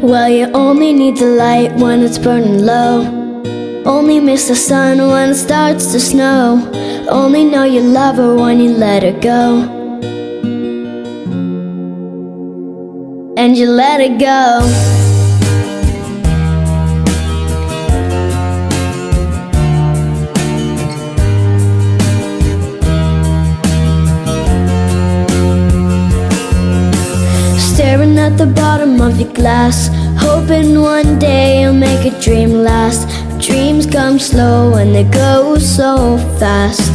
Well, you only need the light when it's burning low. Only miss the sun when it starts to snow. Only know you love her when you let her go. And you let it go. At the bottom of your glass, hoping one day you'll make a dream last. Dreams come slow and they go so fast.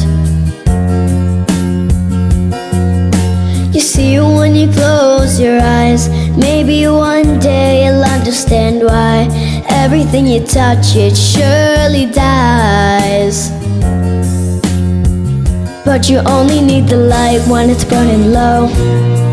You see it when you close your eyes. Maybe one day you'll understand why everything you touch it surely dies. But you only need the light when it's burning low.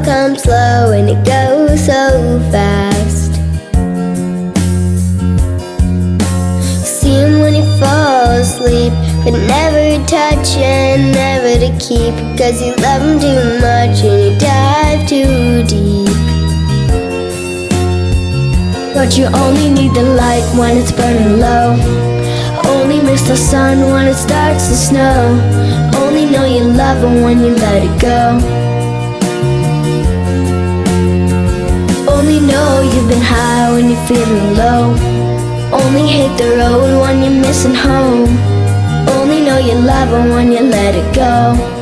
'Cause comes slow and it goes so fast. See him when you fall asleep, but never touch and never to keep. Cause you love him too much and you dive too deep. But you only need the light when it's burning low. Only miss the sun when it starts to snow. Only know you love her when you let it go. Feeling low. Only hate the road when you're missing home. Only know you love when you let it go.